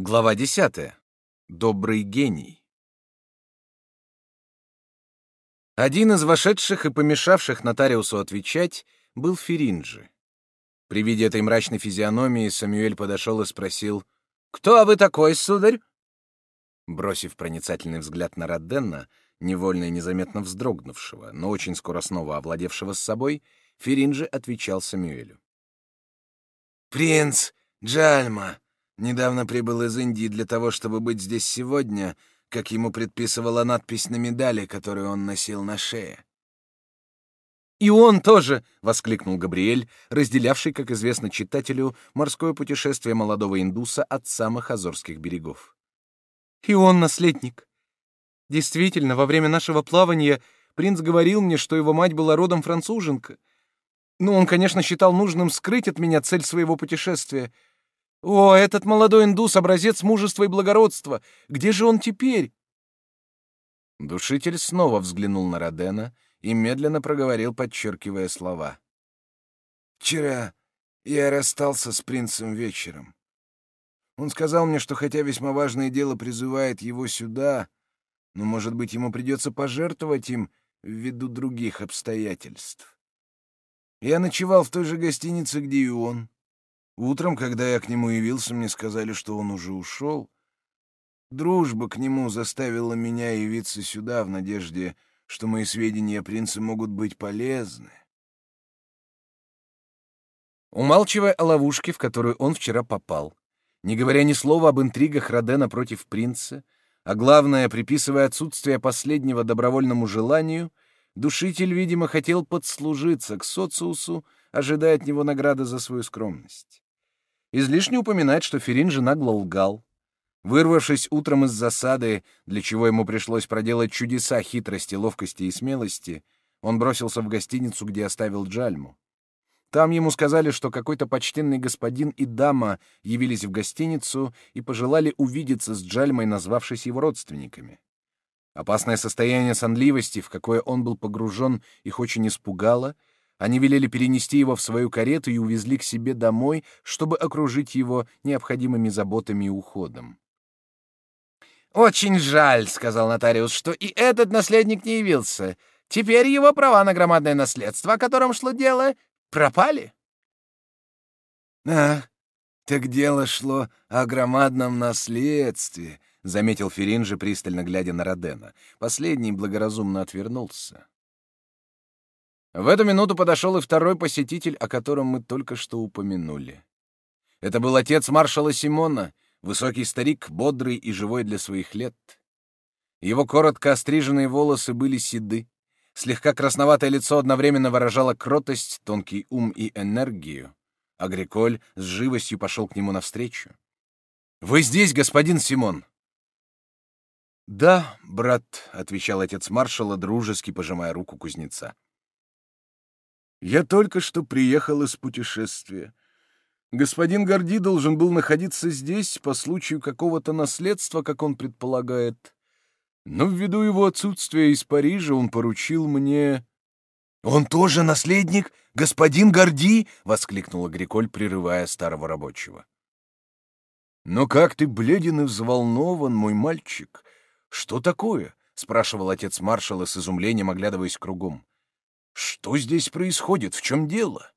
Глава 10. Добрый гений. Один из вошедших и помешавших нотариусу отвечать был Феринджи. При виде этой мрачной физиономии Самюэль подошел и спросил, «Кто вы такой, сударь?» Бросив проницательный взгляд на Родденна, невольно и незаметно вздрогнувшего, но очень скоро снова овладевшего с собой, Феринджи отвечал Самюэлю. «Принц Джальма, Недавно прибыл из Индии для того, чтобы быть здесь сегодня, как ему предписывала надпись на медали, которую он носил на шее. «И он тоже!» — воскликнул Габриэль, разделявший, как известно читателю, морское путешествие молодого индуса от самых Азорских берегов. «И он наследник. Действительно, во время нашего плавания принц говорил мне, что его мать была родом француженка. Но он, конечно, считал нужным скрыть от меня цель своего путешествия — о, этот молодой индус — образец мужества и благородства! Где же он теперь?» Душитель снова взглянул на Родена и медленно проговорил, подчеркивая слова. «Вчера я расстался с принцем вечером. Он сказал мне, что хотя весьма важное дело призывает его сюда, но, может быть, ему придется пожертвовать им ввиду других обстоятельств. Я ночевал в той же гостинице, где и он. Утром, когда я к нему явился, мне сказали, что он уже ушел. Дружба к нему заставила меня явиться сюда в надежде, что мои сведения о принце могут быть полезны. Умалчивая о ловушке, в которую он вчера попал, не говоря ни слова об интригах Родена против принца, а главное, приписывая отсутствие последнего добровольному желанию, душитель, видимо, хотел подслужиться к социусу, ожидая от него награды за свою скромность. Излишне упоминать, что Ферин же нагло лгал. Вырвавшись утром из засады, для чего ему пришлось проделать чудеса хитрости, ловкости и смелости, он бросился в гостиницу, где оставил Джальму. Там ему сказали, что какой-то почтенный господин и дама явились в гостиницу и пожелали увидеться с Джальмой, назвавшись его родственниками. Опасное состояние сонливости, в какое он был погружен, их очень испугало — они велели перенести его в свою карету и увезли к себе домой, чтобы окружить его необходимыми заботами и уходом. «Очень жаль», — сказал нотариус, — «что и этот наследник не явился. Теперь его права на громадное наследство, о котором шло дело, пропали». «Ах, так дело шло о громадном наследстве», — заметил Феринжи, пристально глядя на Родена. Последний благоразумно отвернулся. В эту минуту подошел и второй посетитель, о котором мы только что упомянули. Это был отец маршала Симона, высокий старик, бодрый и живой для своих лет. Его коротко остриженные волосы были седы, слегка красноватое лицо одновременно выражало кротость, тонкий ум и энергию. Агриколь с живостью пошел к нему навстречу. «Вы здесь, господин Симон?» «Да, брат», — отвечал отец маршала, дружески пожимая руку кузнеца. Я только что приехал из путешествия. Господин Горди должен был находиться здесь по случаю какого-то наследства, как он предполагает. Но ввиду его отсутствия из Парижа он поручил мне... — Он тоже наследник, господин Горди? — воскликнул Агриколь, прерывая старого рабочего. — Но как ты бледен и взволнован, мой мальчик? Что такое? — спрашивал отец маршала с изумлением, оглядываясь кругом. Что здесь происходит? В чем дело?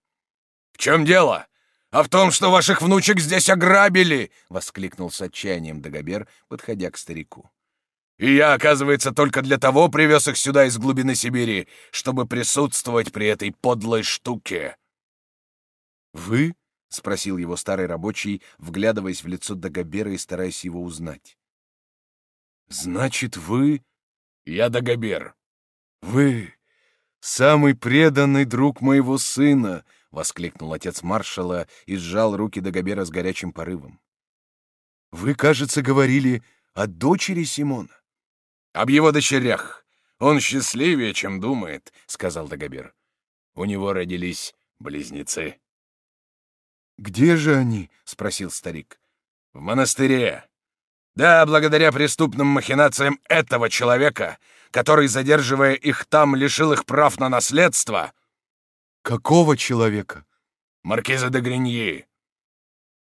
В чем дело? А в том, что ваших внучек здесь ограбили! воскликнул с отчаянием Дагобер, подходя к старику. И я, оказывается, только для того привез их сюда из глубины Сибири, чтобы присутствовать при этой подлой штуке. Вы? спросил его старый рабочий, вглядываясь в лицо Дагобера и стараясь его узнать. Значит, вы? Я Дагобер. Вы «Самый преданный друг моего сына!» — воскликнул отец маршала и сжал руки Дагобера с горячим порывом. «Вы, кажется, говорили о дочери Симона?» «Об его дочерях. Он счастливее, чем думает», — сказал Дагобер. «У него родились близнецы». «Где же они?» — спросил старик. «В монастыре. Да, благодаря преступным махинациям этого человека, который, задерживая их там, лишил их прав на наследство. Какого человека? Маркиза де Гриньи.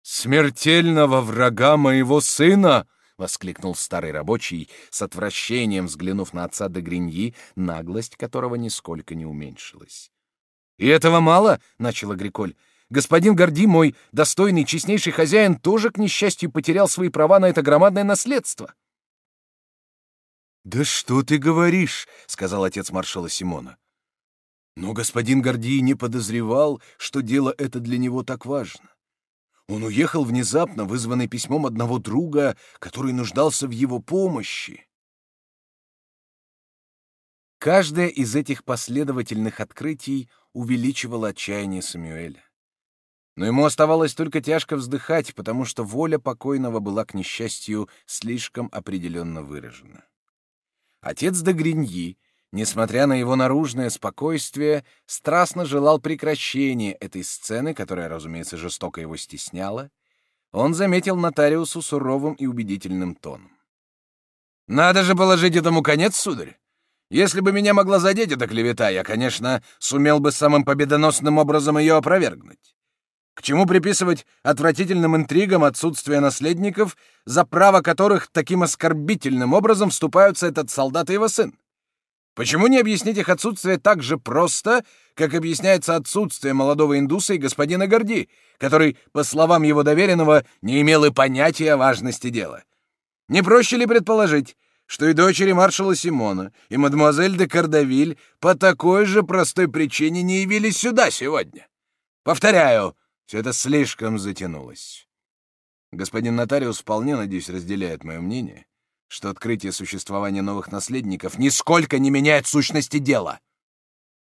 «Смертельного врага моего сына!» — воскликнул старый рабочий, с отвращением взглянув на отца де Гриньи, наглость которого нисколько не уменьшилась. «И этого мало?» — начал Агриколь. «Господин Горди, мой достойный, честнейший хозяин, тоже, к несчастью, потерял свои права на это громадное наследство». «Да что ты говоришь?» — сказал отец маршала Симона. Но господин Горди не подозревал, что дело это для него так важно. Он уехал внезапно, вызванный письмом одного друга, который нуждался в его помощи. Каждое из этих последовательных открытий увеличивало отчаяние Самюэля. Но ему оставалось только тяжко вздыхать, потому что воля покойного была, к несчастью, слишком определенно выражена. Отец де Гриньи, несмотря на его наружное спокойствие, страстно желал прекращения этой сцены, которая, разумеется, жестоко его стесняла. Он заметил нотариусу суровым и убедительным тоном. «Надо же положить этому конец, сударь! Если бы меня могла задеть эта клевета, я, конечно, сумел бы самым победоносным образом ее опровергнуть. К чему приписывать отвратительным интригам отсутствие наследников, за право которых таким оскорбительным образом вступаются этот солдат и его сын? Почему не объяснить их отсутствие так же просто, как объясняется отсутствие молодого индуса и господина Горди, который, по словам его доверенного, не имел и понятия о важности дела? Не проще ли предположить, что и дочери маршала Симона, и мадемуазель де Кардавиль по такой же простой причине не явились сюда сегодня. Повторяю, все это слишком затянулось. Господин нотариус вполне, надеюсь, разделяет мое мнение, что открытие существования новых наследников нисколько не меняет сущности дела.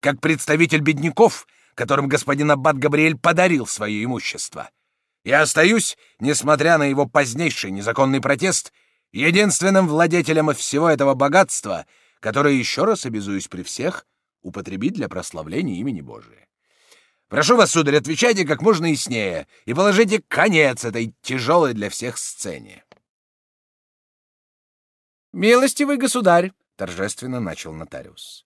Как представитель бедняков, которым господин Аббат Габриэль подарил свое имущество, я остаюсь, несмотря на его позднейший незаконный протест, единственным владетелем всего этого богатства, которое, еще раз обязуюсь при всех, употребить для прославления имени Божия. Прошу вас, сударь, отвечайте как можно яснее и положите конец этой тяжелой для всех сцене. «Милостивый государь», — торжественно начал нотариус,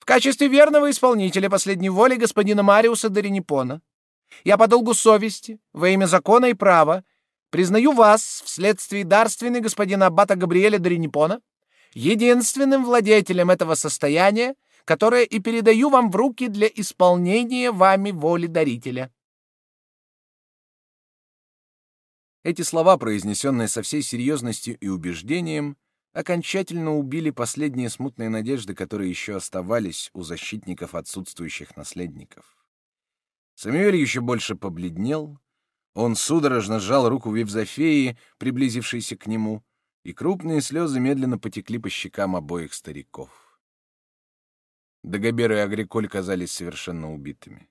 «в качестве верного исполнителя последней воли господина Мариуса Доринипона я по долгу совести, во имя закона и права, Признаю вас, вследствие дарственной господина Аббата Габриэля Доринипона, единственным владетелем этого состояния, которое и передаю вам в руки для исполнения вами воли дарителя. Эти слова, произнесенные со всей серьезностью и убеждением, окончательно убили последние смутные надежды, которые еще оставались у защитников отсутствующих наследников. Самуэль еще больше побледнел, он судорожно сжал руку Вивзофеи, приблизившейся к нему, и крупные слезы медленно потекли по щекам обоих стариков. Дагобер и Агриколь казались совершенно убитыми.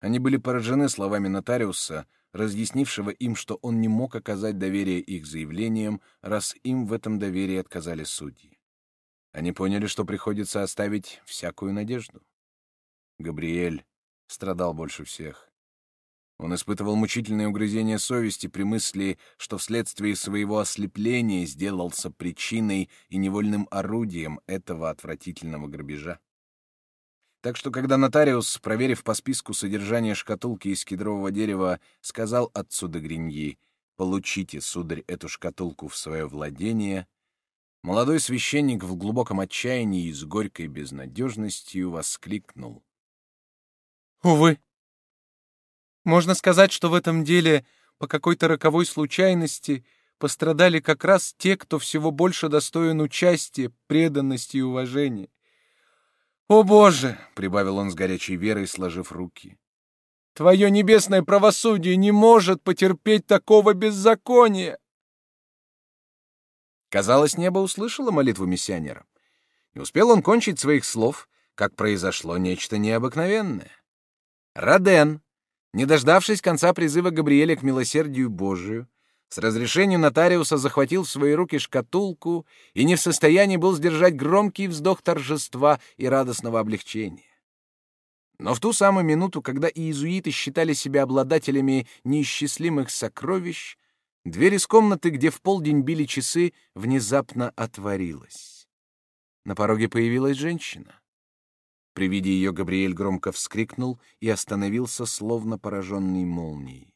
Они были поражены словами нотариуса, разъяснившего им, что он не мог оказать доверие их заявлениям, раз им в этом доверии отказали судьи. Они поняли, что приходится оставить всякую надежду. Габриэль страдал больше всех. Он испытывал мучительное угрызение совести при мысли, что вследствие своего ослепления сделался причиной и невольным орудием этого отвратительного грабежа. Так что, когда нотариус, проверив по списку содержание шкатулки из кедрового дерева, сказал отцу де Гриньи «Получите, сударь, эту шкатулку в свое владение», молодой священник в глубоком отчаянии и с горькой безнадежностью воскликнул. «Увы, можно сказать, что в этом деле по какой-то роковой случайности пострадали как раз те, кто всего больше достоин участия, преданности и уважения. «О, Боже!» — прибавил он с горячей верой, сложив руки. «Твое небесное правосудие не может потерпеть такого беззакония!» Казалось, небо услышало молитву миссионера. Не успел он кончить своих слов, как произошло нечто необыкновенное. Роден, не дождавшись конца призыва Габриэля к милосердию Божию, с разрешения нотариуса захватил в свои руки шкатулку и не в состоянии был сдержать громкий вздох торжества и радостного облегчения. Но в ту самую минуту, когда иезуиты считали себя обладателями неисчислимых сокровищ, дверь из комнаты, где в полдень били часы, внезапно отворилась. На пороге появилась женщина. При виде ее Габриэль громко вскрикнул и остановился, словно пораженный молнией.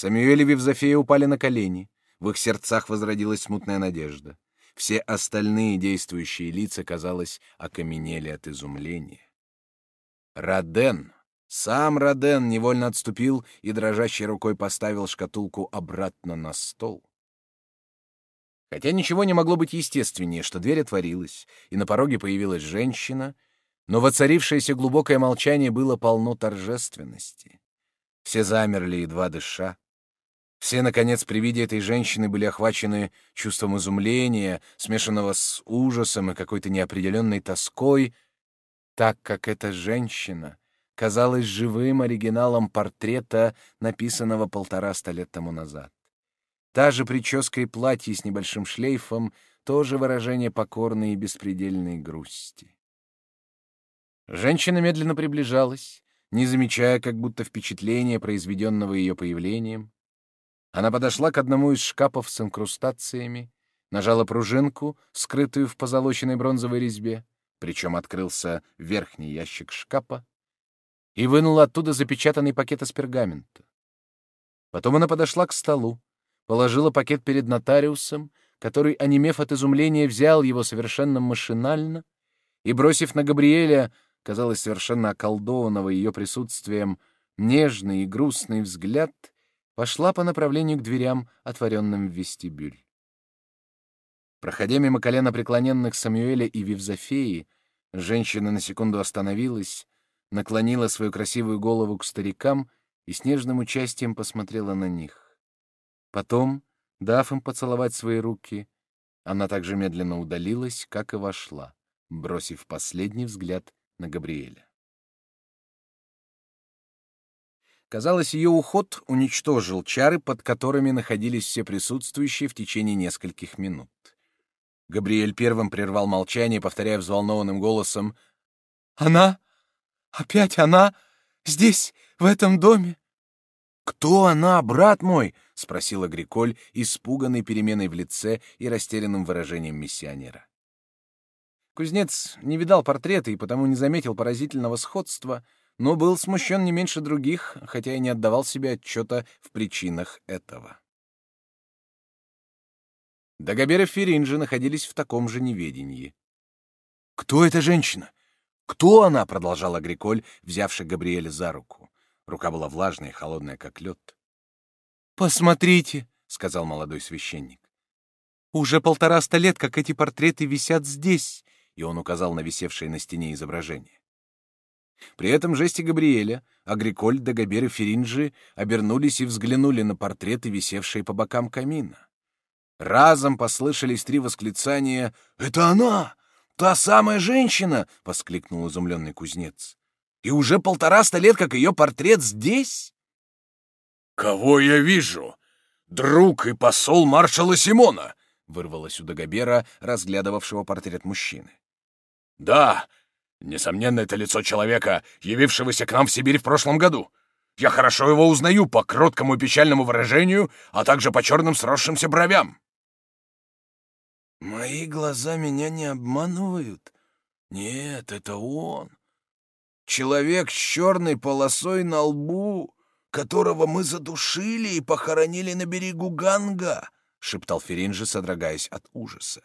Самюэль и Вивзофея упали на колени. В их сердцах возродилась смутная надежда. Все остальные действующие лица, казалось, окаменели от изумления. Раден, сам Раден невольно отступил и дрожащей рукой поставил шкатулку обратно на стол. Хотя ничего не могло быть естественнее, что дверь отворилась, и на пороге появилась женщина, но воцарившееся глубокое молчание было полно торжественности. Все замерли, едва дыша. Все, наконец, при виде этой женщины были охвачены чувством изумления, смешанного с ужасом и какой-то неопределенной тоской, так как эта женщина казалась живым оригиналом портрета, написанного полтораста лет тому назад. Та же прическа и платье с небольшим шлейфом, тоже выражение покорной и беспредельной грусти. Женщина медленно приближалась, не замечая как будто впечатления, произведенного ее появлением, она подошла к одному из шкафов с инкрустациями, нажала пружинку, скрытую в позолоченной бронзовой резьбе, причем открылся верхний ящик шкафа, и вынула оттуда запечатанный пакет из пергамента. Потом она подошла к столу, положила пакет перед нотариусом, который, онемев от изумления, взял его совершенно машинально и, бросив на Габриэля, казалось, совершенно околдованного ее присутствием, нежный и грустный взгляд — пошла по направлению к дверям, отворенным в вестибюль. Проходя мимо колена преклоненных Самуэля и Вивзофеи, женщина на секунду остановилась, наклонила свою красивую голову к старикам и с нежным участием посмотрела на них. Потом, дав им поцеловать свои руки, она также медленно удалилась, как и вошла, бросив последний взгляд на Габриэля. Казалось, ее уход уничтожил чары, под которыми находились все присутствующие в течение нескольких минут. Габриэль первым прервал молчание, повторяя взволнованным голосом «Она? Опять она? Здесь, в этом доме?» «Кто она, брат мой?» — спросил Агриколь, испуганный переменой в лице и растерянным выражением миссионера. Кузнец не видал портрета и потому не заметил поразительного сходства — но был смущен не меньше других, хотя и не отдавал себе отчета в причинах этого. Дагобер и Феринджи находились в таком же неведении. «Кто эта женщина? Кто она?» — продолжал Агриколь, взявший Габриэля за руку. Рука была влажная и холодная, как лед. «Посмотрите!» — сказал молодой священник. «Уже полтораста лет, как эти портреты висят здесь!» И он указал на висевшее на стене изображение. При этом жесте Габриэля Агриколь, Дагобер и Феринджи обернулись и взглянули на портреты, висевшие по бокам камина. Разом послышались три восклицания «Это она! Та самая женщина!» — воскликнул изумленный кузнец. «И уже полтораста лет, как ее портрет здесь?» «Кого я вижу? Друг и посол маршала Симона!» — вырвалось у Дагобера, разглядывавшего портрет мужчины. «Да, Несомненно, это лицо человека, явившегося к нам в Сибирь в прошлом году. Я хорошо его узнаю по кроткому и печальному выражению, а также по черным сросшимся бровям. Мои глаза меня не обманывают. Нет, это он. Человек с черной полосой на лбу, которого мы задушили и похоронили на берегу Ганга, — шептал Феринджи, содрогаясь от ужаса.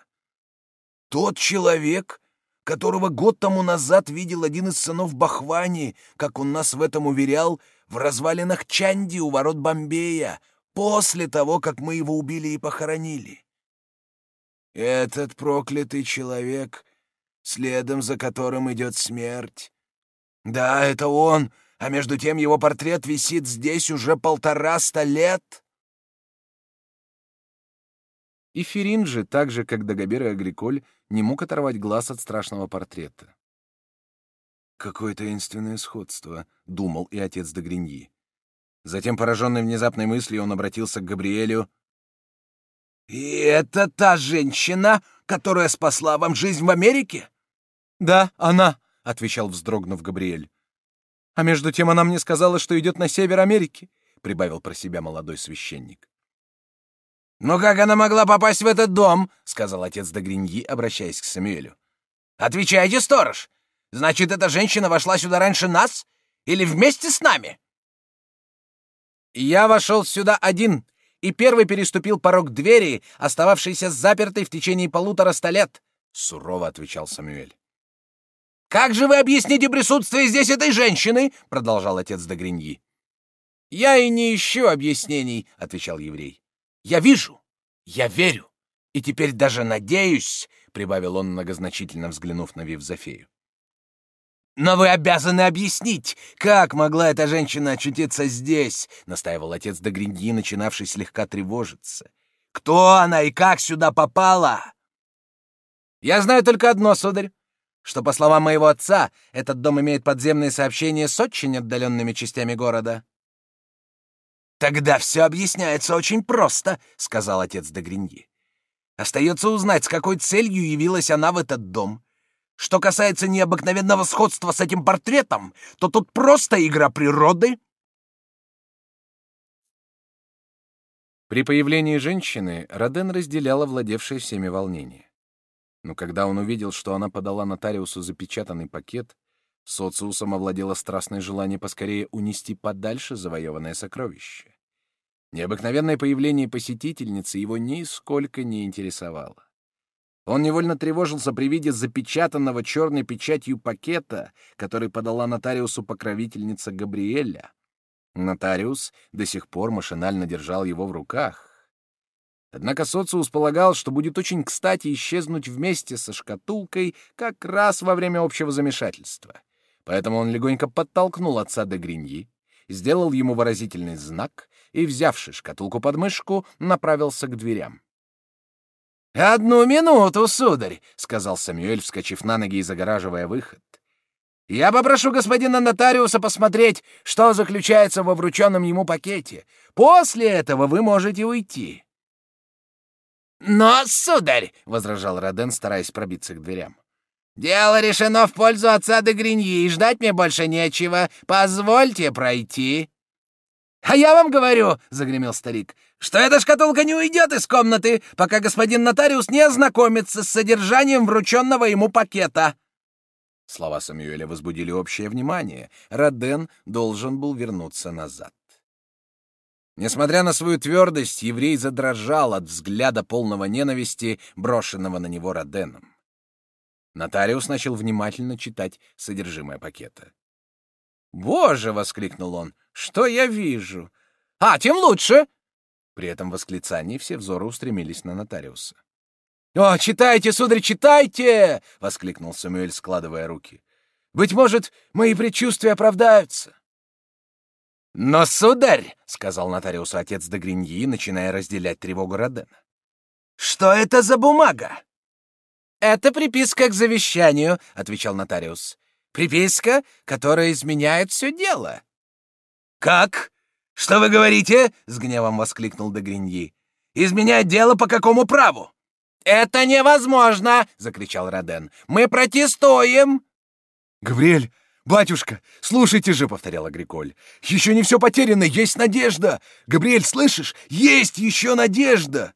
Тот человек, которого год тому назад видел один из сынов Бахвани, как он нас в этом уверял, в развалинах Чанди у ворот Бомбея, после того, как мы его убили и похоронили. Этот проклятый человек, следом за которым идет смерть. Да, это он, а между тем его портрет висит здесь уже полтораста лет. И Феринджи, так же, как Дагобер и Агриколь, не мог оторвать глаз от страшного портрета. «Какое таинственное сходство», — думал и отец Дагриньи. Затем, пораженный внезапной мыслью, он обратился к Габриэлю. «И это та женщина, которая спасла вам жизнь в Америке?» «Да, она», — отвечал, вздрогнув Габриэль. «А между тем она мне сказала, что идет на север Америки», — прибавил про себя молодой священник. «Но как она могла попасть в этот дом?» — сказал отец Дагриньи, обращаясь к Самуэлю. «Отвечайте, сторож! Значит, эта женщина вошла сюда раньше нас? Или вместе с нами?» Я вошел сюда один и первый переступил порог двери, остававшейся запертой в течение полутора ста лет, — сурово отвечал Самуэль. «Как же вы объясните присутствие здесь этой женщины?» — продолжал отец Дагриньи. «Я и не ищу объяснений», — отвечал еврей. «Я вижу, я верю, и теперь даже надеюсь», — прибавил он, многозначительно взглянув на Вивзофею. «Но вы обязаны объяснить, как могла эта женщина очутиться здесь?» — настаивал отец Дагриньи, начинавший слегка тревожиться. «Кто она и как сюда попала?» «Я знаю только одно, сударь, что, по словам моего отца, этот дом имеет подземные сообщения с очень отдаленными частями города». «Тогда все объясняется очень просто», — сказал отец Дагриньи. «Остается узнать, с какой целью явилась она в этот дом» Что касается необыкновенного сходства с этим портретом, то тут просто игра природы. При появлении женщины Роден разделяла владевшее всеми волнение. Но когда он увидел, что она подала нотариусу запечатанный пакет, социусом овладело страстное желание поскорее унести подальше завоеванное сокровище. Необыкновенное появление посетительницы его нисколько не интересовало. Он невольно тревожился при виде запечатанного черной печатью пакета, который подала нотариусу покровительница Габриэля. Нотариус до сих пор машинально держал его в руках. Однако Социус полагал, что будет очень кстати исчезнуть вместе со шкатулкой как раз во время общего замешательства. Поэтому он легонько подтолкнул отца до Гриньи, сделал ему выразительный знак и, взявши шкатулку под мышку, направился к дверям. «Одну минуту, сударь», — сказал Самюэль, вскочив на ноги и загораживая выход. «Я попрошу господина нотариуса посмотреть, что заключается во врученном ему пакете. После этого вы можете уйти». «Но, сударь», — возражал Роден, стараясь пробиться к дверям, — «дело решено в пользу отца де Гриньи, и ждать мне больше нечего. Позвольте пройти». «А я вам говорю», — загремел старик, — «что эта шкатулка не уйдет из комнаты, пока господин нотариус не ознакомится с содержанием врученного ему пакета». Слова Самюэля возбудили общее внимание. Роден должен был вернуться назад. Несмотря на свою твердость, еврей задрожал от взгляда полного ненависти, брошенного на него Роденом. Нотариус начал внимательно читать содержимое пакета. «Боже!» — воскликнул он. Что я вижу? А, тем лучше!» При этом восклицании все взоры устремились на нотариуса. «О, читайте, сударь, читайте!» — воскликнул Самуэль, складывая руки. «Быть может, мои предчувствия оправдаются». «Но, сударь!» — сказал нотариусу отец де Гриньи, начиная разделять тревогу Родена. «Что это за бумага?» «Это приписка к завещанию», — отвечал нотариус. «Приписка, которая изменяет все дело. «Как? Что вы говорите?» — с гневом воскликнул Дегриньи. «Изменять дело по какому праву?» «Это невозможно!» — закричал Роден. «Мы протестуем!» «Гавриэль, батюшка, слушайте же!» — повторял Агриколь. «Еще не все потеряно, есть надежда! Габриэль, слышишь? Есть еще надежда!»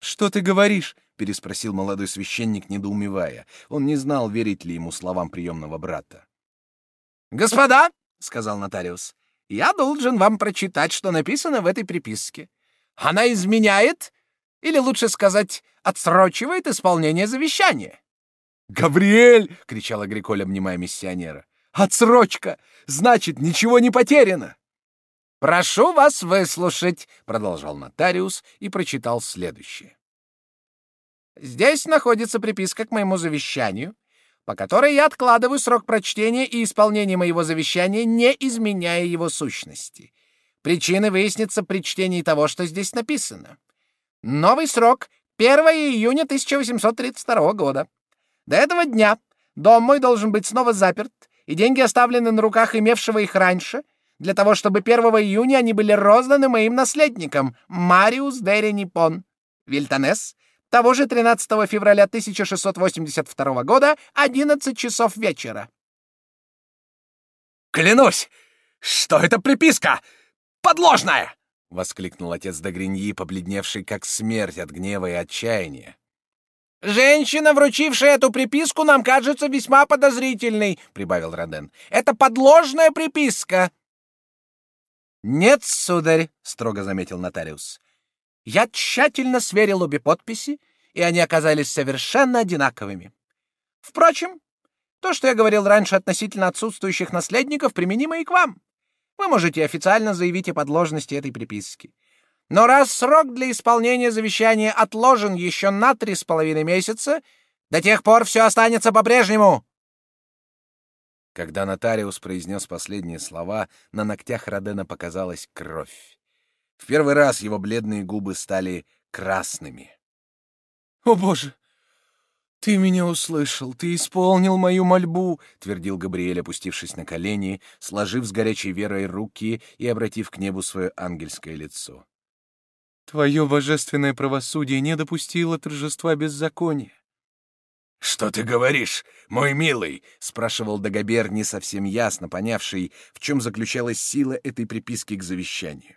«Что ты говоришь?» — переспросил молодой священник, недоумевая. Он не знал, верить ли ему словам приемного брата. «Господа!» — сказал нотариус. Я должен вам прочитать, что написано в этой приписке. Она изменяет, или лучше сказать, отсрочивает исполнение завещания. «Гавриэль!» — кричал Агриколь, обнимая миссионера. «Отсрочка! Значит, ничего не потеряно!» «Прошу вас выслушать», — продолжал нотариус и прочитал следующее. «Здесь находится приписка к моему завещанию, по которой я откладываю срок прочтения и исполнения моего завещания, не изменяя его сущности. Причины выяснятся при чтении того, что здесь написано. Новый срок — 1 июня 1832 года. До этого дня дом мой должен быть снова заперт, и деньги оставлены на руках имевшего их раньше, для того, чтобы 1 июня они были розданы моим наследникам, Мариус Дерри Ниппон, Вильтанес, того же 13 февраля 1682 года, 11 часов вечера. «Клянусь, что это приписка! Подложная!» — воскликнул отец Дагриньи, побледневший как смерть от гнева и отчаяния. «Женщина, вручившая эту приписку, нам кажется весьма подозрительной», — прибавил Роден. «Это подложная приписка». «Нет, сударь», — строго заметил нотариус. «Я тщательно сверил обе подписи, и они оказались совершенно одинаковыми. Впрочем, то, что я говорил раньше относительно отсутствующих наследников, применимо и к вам. Вы можете официально заявить о подложности этой приписки. Но раз срок для исполнения завещания отложен еще на три с половиной месяца, до тех пор все останется по-прежнему. Когда нотариус произнес последние слова, на ногтях Родена показалась кровь. В первый раз его бледные губы стали красными. «О, Боже! Ты меня услышал, ты исполнил мою мольбу!» — твердил Габриэль, опустившись на колени, сложив с горячей верой руки и обратив к небу свое ангельское лицо. «Твое божественное правосудие не допустило торжества беззакония. «Что ты говоришь, мой милый?» — спрашивал Дагобер, не совсем ясно понявший, в чем заключалась сила этой приписки к завещанию.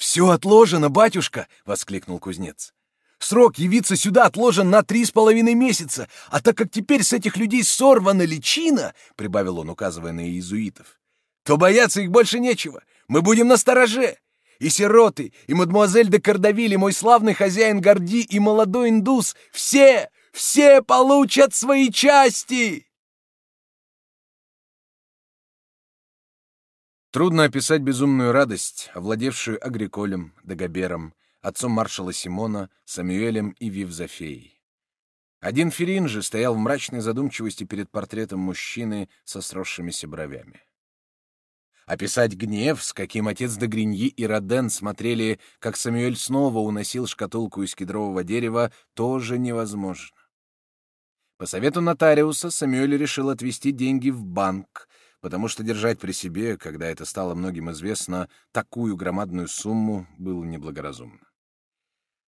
«Все отложено, батюшка!» — воскликнул кузнец. «Срок явиться сюда отложен на три с половиной месяца, а так как теперь с этих людей сорвана личина, — прибавил он, указывая на иезуитов, — то бояться их больше нечего. Мы будем на стороже. И сироты, и мадемуазель де Кардавиль, и мой славный хозяин Горди, и молодой индус — все, все получат свои части!» Трудно описать безумную радость, овладевшую Агриколем, Дагобером, отцом маршала Симона, Самюэлем и Вивзофеей. Один Ферин же стоял в мрачной задумчивости перед портретом мужчины со сросшимися бровями. Описать гнев, с каким отец де Гриньи и Роден смотрели, как Самюэль снова уносил шкатулку из кедрового дерева, тоже невозможно. По совету нотариуса Самюэль решил отвести деньги в банк, потому что держать при себе, когда это стало многим известно, такую громадную сумму было неблагоразумно.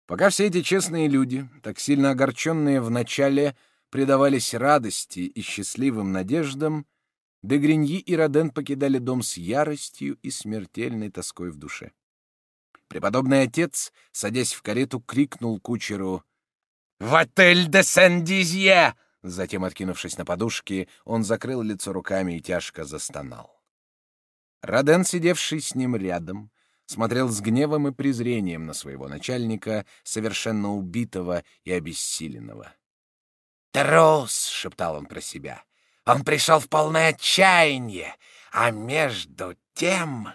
Пока все эти честные люди, так сильно огорченные вначале, предавались радости и счастливым надеждам, Дегриньи и Роден покидали дом с яростью и смертельной тоской в душе. Преподобный отец, садясь в карету, крикнул кучеру «В отель де Сен-Дизье!» Затем, откинувшись на подушки, он закрыл лицо руками и тяжко застонал. Роден, сидевший с ним рядом, смотрел с гневом и презрением на своего начальника, совершенно убитого и обессиленного. «Трус!» — шептал он про себя. «Он пришел в полное отчаяние, а между тем...»